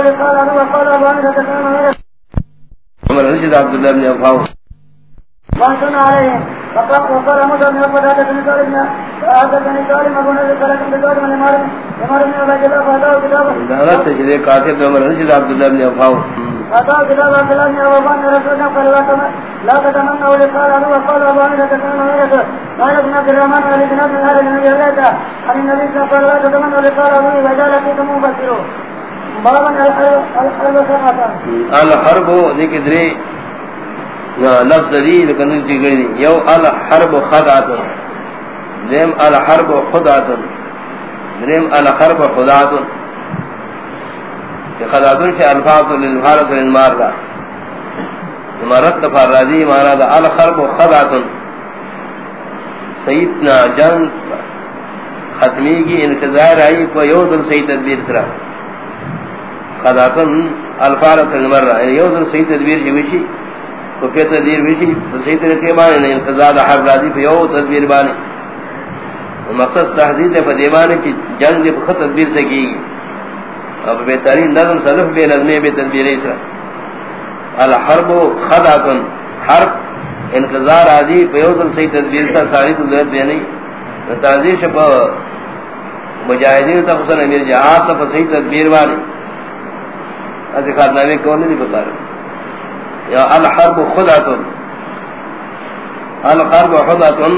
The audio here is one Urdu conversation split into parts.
لقال أبو وقال أبو أنت تكون عمر رشد عبد الله بن أفاو وانسون عليه وقال موسى بن عبد هذا بن سالم هذا بن سالم أبو نبي قال كنت سالم لمار لمار بن عبد الله فأتاه كتابه دعوت شديد كاتب عمر رشد عبد الله بن أفاو أتاه كتاب عبد الله بن أبو بان رسولنا قال لا تم لا تتمنوا لقال أبو وقال أبو أنت تكون ميرة قال ابن عبد الرحمن ولي بن عبد الله بن جلالة عن النبي صلى الله عليه وسلم قال لا تتمنوا لقال أبو وجعل فيكم مبشرون الحرب الحرب سمعتا لفظ دی لیکن چی گئی یو الحرب خدعتن دیم الحرب خدعتن دیم الحرب خدعتن کہ خدعتن فی الفاظ للفارت للمار دا. مرد دفار راضی مانا دا الحرب خدعتن سیدنا جنگ ختمی کی انتظار آئی کو یو دل سید تدبیر سرا. خدعتن الفارت للمر یو دل سید تدبیر جوشی کو پہ تدبیر وشی صحیح طریقے بانے نہیں انتظار حرب راضی پہ یو تدبیر بانے مقصد تحدید ہے فدیوانے کی جنگ دے خط تدبیر سے کی گی اب بہترین نظم صلف بے نظمے بے تدبیر اسرا الحرب خدعتن حرب انتظار آدھی پہ یو دل صحیح تدبیر سے ساری تو تدبیر دے نہیں۔ تعزیر شپا مجاہدین تا خسن امیر جہاد تا صحیح تدبیر بانے ایسے خاتنامے کون نہیں بتا رہے؟ یا الحرب خدعتن الحرب خدعتن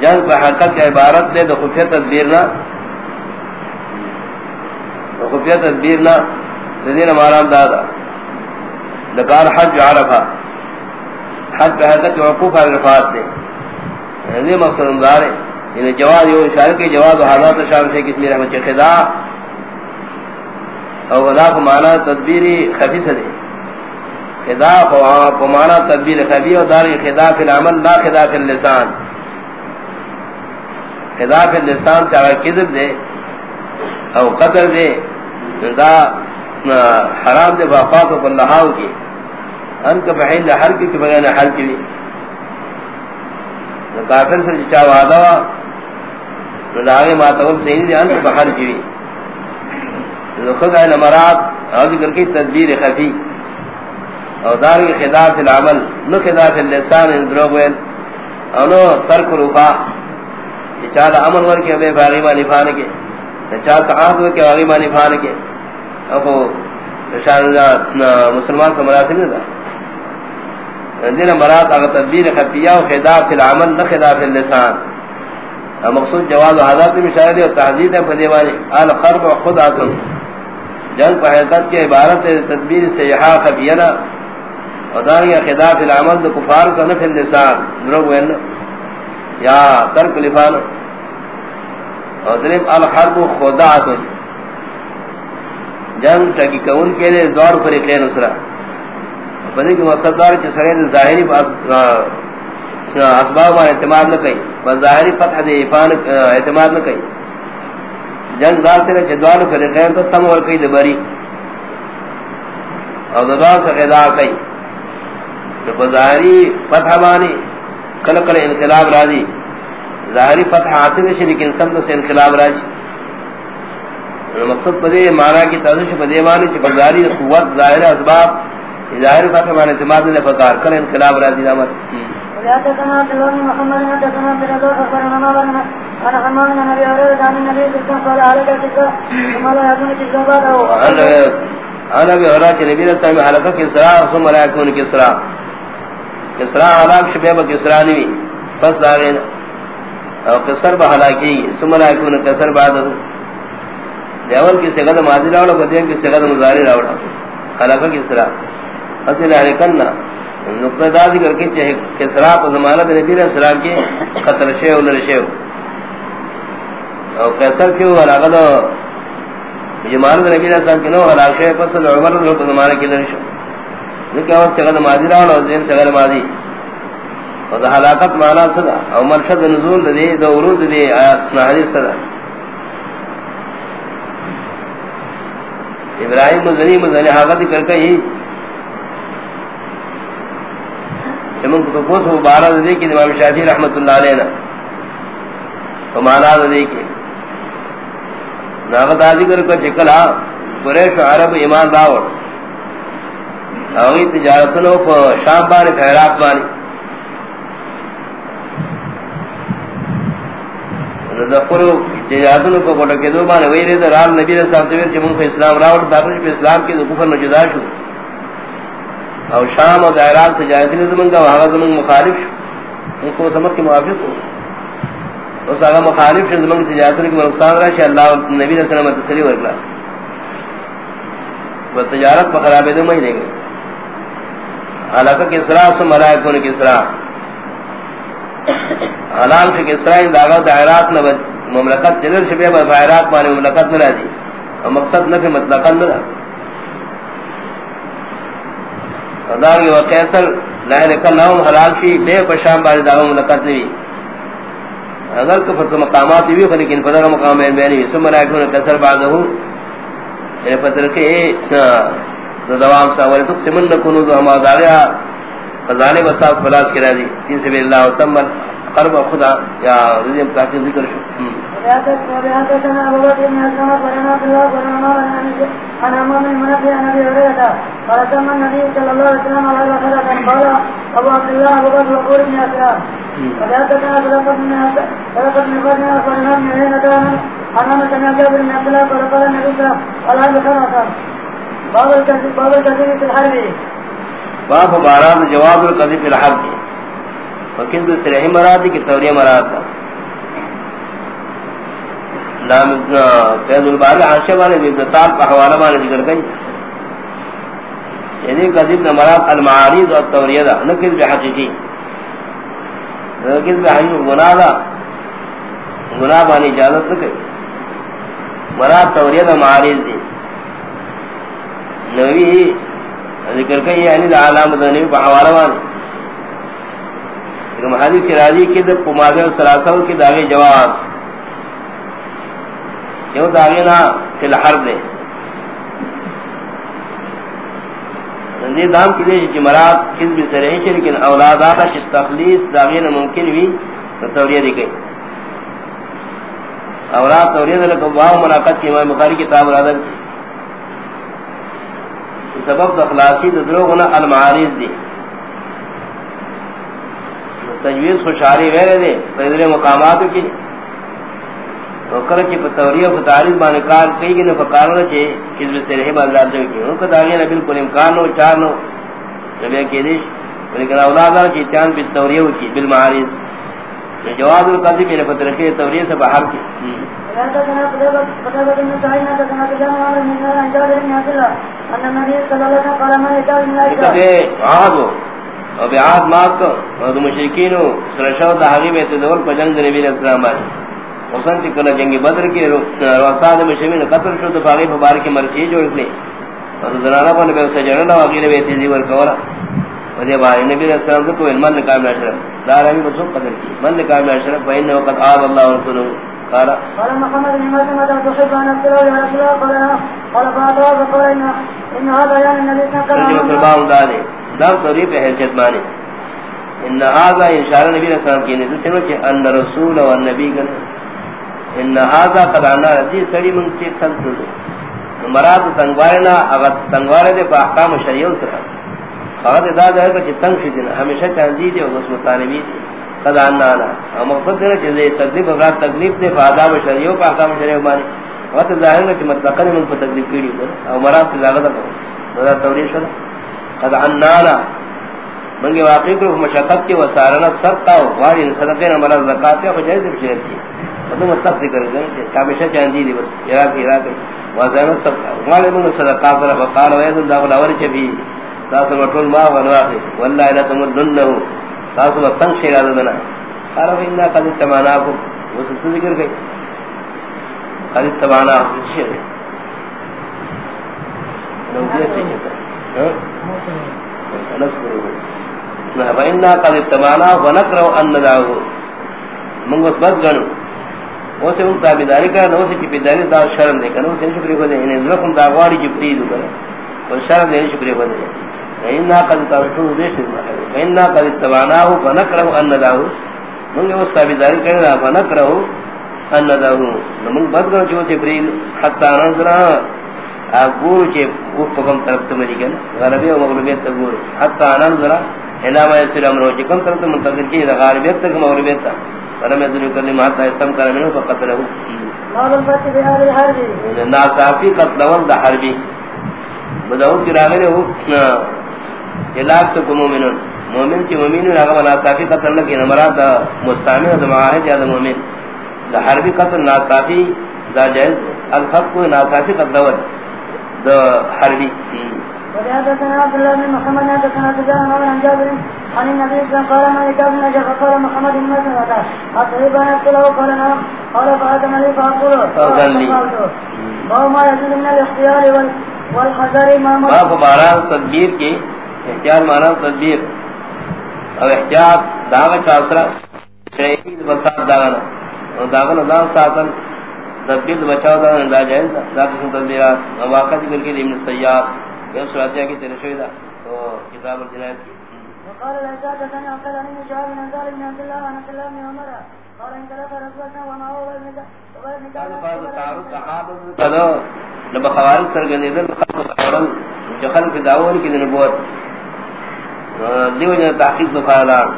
جنگ پہ حقیقت کی عبارت دے، دو خفیہ تدبیرنا دو خفیہ تدبیرنا دین مارام دادا. لکار حج عرفہ. حج پہ حقیقت وقوف عرفات دے. یہ مقصد اندار ہے یعنی جواز یو اشارہ کی جواز و حالات شام سے کس میرے رحمت خدا. او ودا کو معنی تدبیری خفی دے خدا کو معنی تدبیر خفی اور دار خدا فی العمل، لا خدا فی اللسان. خدا فی اللسان چاہا کذب دے او قتل دے دا حرام دے فاقات و بلہاو کی ان کا بحیل حر کی کی بغیر حر کی بھی کافر سے چاہ وعدا دا آگے ماتول صحیح دے ان کا بحر کی بھی خدا نمرات او ذکر کی تدبیر خفی. او دار کی خدا فی العمل، نو خدا فی اللسان اندروگ ویل. او نو ترک رفا چاہتا عمل ور کے بے باغی مانی فان کے چاہتا عہد ور کے باغی مانی فان کے ابو شان مسلمان سے مراسم نہیں تھا دین مراد اگر تدبیر خفیہ و خدا فی العمل نہ خدا فی اللسان مقصود جواز و حضرت مشاہدے و تحضید ہے فدیوانی آل خرب و خود آتن جنگ پہ حقیقت کے عبارت تدبیر سیحا خفینا۔ و دانگی خدا فی العمل دو کفار سنف اللسان۔ دروگ وین یا ترک لفان۔ اور درم الحرب خدعت جنگ ٹکی کون کے لیے دور فریقین اسرا۔ بدی کی مقصد دار چی سرین ظاہری اسباب اعتماد نہ کئی۔ بس ظاہری فتح دے اعتماد نہ کئی۔ جنگ دار سے چی دوار فریقین تو تم اور کئی دبری اور دوار سے خدا کئی بس ظاہری فتح بانی کل کل انقلاب راضی ظاہری فتح حاصل ہے لیکن سب سے انقلاب راضی مقصد پدے مانا کی تازش پدے مانی چھ بازاری قوت ظاہر اسباب ظاہر فتح مانے اعتماد نے فکار کل انقلاب راضی نامت انا بھی کہ نبی رسول اللہ کسرا ثم لا يكون کسرا کسرا علاق کسرا نہیں پس داغین او کسر ثم لا يكون کسر کی سگد ماضی راوڑا بدیم کی سگد مزاری راوڑا۔ کسرا اصل نقطہ دا ذکر کی چاہے کسرا پا زمانت نبی علیہ السلام کی قتل شیو لر شیو او کسر کیو حلقہ دو نبی علیہ السلام کی نو حلق شیو عمر دو پا زمانت کی لر شیو لیکن وقت سگد ماضی راوڑا دیم سگد ماضی اور دا حلاقت معنی صدا او مرشد نزول دے دا ورود دے آیات حدیث صدا ابراہیم مزنی مزنی حاقت کر کئی چمن کو پوس ہو بارہ دے کی امام شافعی رحمتہ اللہ علیہ نا تو مانا دے کی ناغت ذکر کو چکلا قریش عرب ایمان راوڑ اوی تجارتنو پا شام بانی پھیرات بانی دخلو تجارتنو پا قطع کے دو بانی ویلی در آل نبی رسول اللہ چی من پہ اسلام راوڑ داخل پہ اسلام کی دو کفر نجدا شو. او شام و دائرات تجارتنو زمنگا وہاں زمنگ مخالف شو. ان کو سمجھ کے موافق ہو اس آگا مخالف شو زمنگ تجارتنو کی منقصان رہا شا اللہ نبی رسول اللہ علیہ وسلم تسلی ورکلا وہ تجارت پر خرابے دو مہینے گئے حالکہ کسرا سو ملائکون کسرا حلال سے کسرا ان داغا دائرات نہ مملکت چلر شبیہ با دائرات مانے مملکت نہ راجی اور مقصد نہ کہ مطلقا نہ را ادار یہ وقیسر لائن کل نام حلال شی بے پشام باری داغا مملکت نوی اگر کہ فتح مقامات بھی ہو لیکن فتح مقام میں بینی سو ملائکون کسر بعدہو یعنی فتر کے دوام سا ولی تقسمن نکنو دو ہما داریا خزانے بساس پلاس کرا دی تین سبی اللہ وسلم قرب خدا یا رضیم تحقیق ذکر شو وبحدثنا ابو بكر بن اسلم قال عبد الله بن عمر عن امام المنبي عن ابي هريره قال سمى النبي صلى الله عليه وسلم على خلقا قال ابو عبد الله ابو بكر وقول بن اسلام وبحدثنا خلقا بن خلقا بن بدر قال عين كان جابر بن عبد الله النبي صلى الله عليه وسلم باب الكذب في الحرب باب جواب في الحرب مراد دی کہ توریہ مراد دا نام فیض الباری حاشہ والے ابن کا حوالہ والے ذکر گئی یعنی قذف مراد المعارض اور توریہ دا نکس بحقیقی نکس بحقیقی گناہ دا گناہ بانی اجازت نکے مراد توریہ دا معارض دی. نوی ذکر کئی یعنی دا علامت نوی پا حوالہ لیکن حدیث کی راضی کی دب پماغے و سلاسل کی داغی جواز. یو داغی نا، فی الحرب دے. نزید دام کی دے چی مراد کس بھی سرحی چی لیکن اولاد آتا چی تخلیص داغی نا ممکن بھی توریہ دی گئی۔ اولاد توریہ دے لکن واو مناقت کی امام بخاری کتاب الادب کی سبب دخلاصی دروغنا المعارض دی۔ تجویز خوشحاری ویرے دے پیدر مقامات کی۔ تو کل چی پتوریہ و تعریض بانے کار کئی گی نفکارو دا چی کس بھی سرحی بازار کی۔ ان کا داغی نا بالکل امکان نو چار نو۔ یہ کیدش لیکن اولاد چی اتیان پتوریہ و کی بالمعارض۔ جواب القضی میرے فترقی توریہ سے بحر کی۔ اور کو اور مشرکین سرشو تحقی میں تدور پر جنگ نبی علیہ السلام آئی حسن چکل جنگی بدر کی رواساد مشرمین قتل شو دفاقی مبارکی مرچی جو اتنی اور زنانہ پر نبی اسے جنگل واقعی نبی تیزی ورکورا ودی باری نبی علیہ السلام کو من لکام اشرف دار ہمیں بسوق قتل کی. من اشرف فإنه قد آب اللہ ورسوله قال قال محمد بن مسلمة تحب أن أبتلوا يا رسول الله قال قال فأتوا فقال إن إن هذا يعني النبي صلى الله عليه وسلم دام توری پہ حیثیت مانے. ان هذا اشارہ نبی علیہ السلام کی نے سنو کہ ان رسول و نبی گن ان هذا قد انا دی سڑی من کی تنتل مراد تنگوارنا، اگر تنگوارے دے پہ احکام شریعہ سرا فقط ادا ہے کہ تنگ شي دین ہمیشہ چاندی دے اس مطالبی دے. قد انا انا مقصد ہے کہ یہ تکلیف اگر تکلیف دے آداب شریعہ کا احکام شریعہ مانے وقت ظاہر ہے کہ مطلق من کو تکلیف کیڑی اور مراد سے زیادہ کرو توریہ شرع قد عنانا منگی واقعی پر مشاقت کی وسارنا سرطا و واری صدقین مرا زکاة و جائز بشرت کی. تو مطلب مطلق ذکر گئے چامیشہ چاندی دی بس، عراق عراق. وزارنا سرطا واری منگ صدقات را فقال ویدن داخل آوری چبی. ساس مطول ما والواقع واللہ الہ تمدنہو ساس مطن شیرہ دنا. قال فإنا قد تمانا ہاں؟ کو اتماناکو وسلس ذکر گئی قد اتماناکو شیرہ لو دیسے جتا فإنا قد اتبعنا ونكره أن ندعوه من غصبت گنو. وہ سے ان تابداری کا نو سے تابداری دا شرم دے کنو سے شکر کو دے انہیں یعنی ذرکم دا غواری جبتی دو کرو اور شرم دے یعنی شکر کو دے فإنا قد اتبعنا دیش فإنا قد اتبعنا ونكره أن ندعوه من غصبت تابداری کرنا ونكره أن ندعوه من غصبت گنو چو سے حتى نظرہ اگور چے اوپ پکم طرف سے مری غربی و مغربیت تک گور حتی آنان ذرا علامہ یسر امرو چے کم طرف سے منتقل کی غربیت تک مغربیت تک فلم فقتلہو ناصافی قتلون دا حربی بدہو کی راغلے ہو مومنون مومن کی قتل نمرات مستعمل مومن دا حربی قتل ناصافی دا جائز. الخط کو ناصافی قتلون دا حربی وحدثنا عبد الله بن محمد جابر. عن النبي صلى الله عليه وسلم قال فقال محمد بن مسلمة أصحب أن أقتله قال نعم. قال فآتم لي فأقول باب ما يجوز من الاختيار والحذر ما مر باب باران تدبیر کی احتیار مانا تدبیر او احتیاط داغا چاسرا شہید بسات داغنا داغنا داغ ساتن تدبیر بچاو داغنا دا جائز دا. قسم تدبیرات. واقع ذکر کے لیے من سیاد. یہ سراتیہ کی تیرے شوئدہ تو کتاب الجنائز کی. وقال الأشاك ثاني أقل أن يشعر من أنزال من عبد الله عن عبد الله بن عمر. قال تلف رسولنا وما هو قدو لبا خوارج سرگنیدن خلق قرن جو خلق دعوان کی نبوت. دیو جن تحقیق دفعلان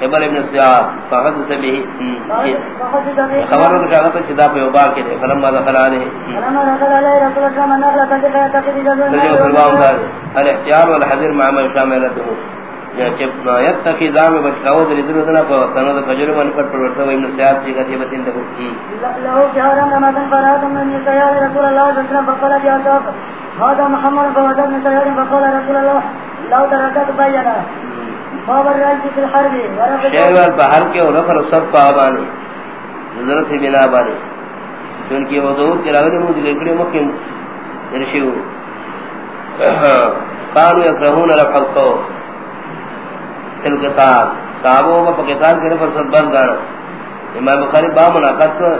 خبر ابن سیاد فقد سبی خبر کو شاگت چدا پہ وبا کے دے فلما دخل علیہ فلما دخل علیہ رسول اللہ من نقل تجد تقدی جزو الاحتیار والحذر مع ما شاملته. جب یتقی دام بچاو تنو پر بتین کی نمازن من رسول صلی بقال هذا محمد فوجد من سیاد بقال رسول اللہ لو ترکت بینا. بابر راجی فی الحرب. شہر بہر کے اور رفر سب پا آبانی ضرورت بنا آبانی چونکہ وہ کے راگلی مجھے لکڑی مکم درشیو قانو یکرہون رفع الصوت. فل قتال صحابوں میں قتال کے فرصت بند گانا امام بخاری با مناقض کو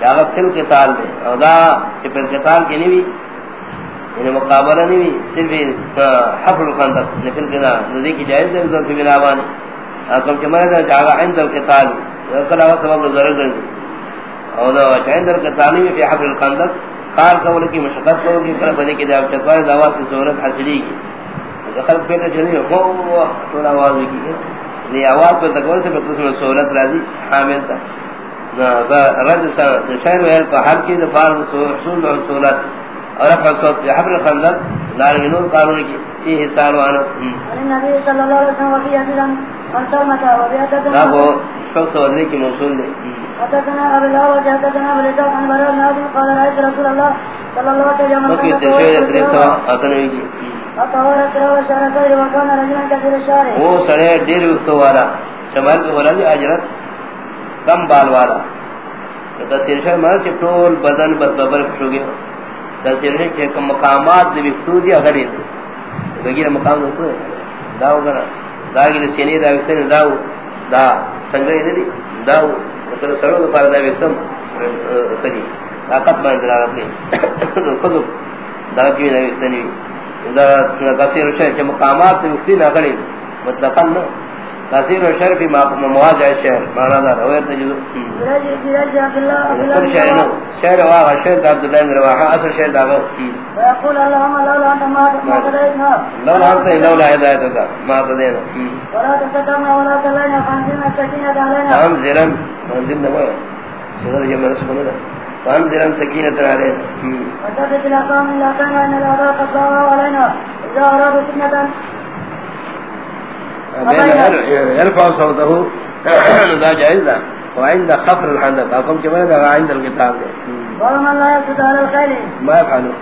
جاگا فل قتال میں اور دا کہ فل قتال کی نہیں انہیں یعنی مقابلہ نہیں صرف حفر الخندق نفل قتال نزدی کی جائز دے ذلك بن آبانی اکم چمرے دا جاگا عند القتال کل آگا سبب ضرر گرزی اور دا عند القتال میں فی حفر الخندق خار کول کی مشقت کول کی، کل بدے کی دا چکوائے دعوات کی صورت حاصلی کی. خلق پیٹا چلی ہو تو آواز کی نہیں آواز پہ تکور سے پھر اس سہولت راضی حامل تھا۔ رد شہر وحل کا حل کی دفار حصول و حصولت اور رفع صوت في حبر الخندق دار جنود قانون کی۔ فی حسان و انس النبی صلی اللہ علیہ وسلم وفی نا وہ شخص ودنی کی موصول دے حدثنا ابو الله وجهدتنا ابو لساق عن براء بن عازم قال رأيت رسول الله صلى الله عليه وسلم وفي تشهد ادريسا اتنوی کی۔ وہ سڑے دیر وقت والا. شمال پہ بولا اجرت کم بال والا. تصویر شاہ مانا کہ ٹول بدن بد ببر کشو گیا. تصویر شاہ کہ مقامات دی وقتو دی اگڑی دی. بگیر مقام دوستو ہے داو گنا داو گی سینی دا وقتن داو. دا سنگری دی. داو. وطر سڑو دا پارا دا وقتم تری طاقت باندھ دلالت نہیں خود دا کیوں دا وقتنی دا کثیر شر کے مقامات مفتی نہ کڑی مطلقاً نہ کثیر شر فی مواضع شہر مانا دا کل شہر نو شہر واقع شہر دا عبداللہ بن رواحہ اصل شہر دا غو ويقول اللهم لولا انت ما تدعينا لولا انت لولا ہدایتك ما تدعينا. ولا تستطعنا ولا تلينا فانزلنا السكينة علينا. فانزلا فانزلنا ما سيغل جمع رسول الله فانزلا سكينة علينا وثبت الأقام إلا كان أن الأعداء قد ضاعوا علينا إذا أرادوا فتنة يرفع صوته دا جائز دا۔ وعند خفر الحندق اقوم كما دا عند القتال ومن لا يسد على الخيل۔ ما يفعلوا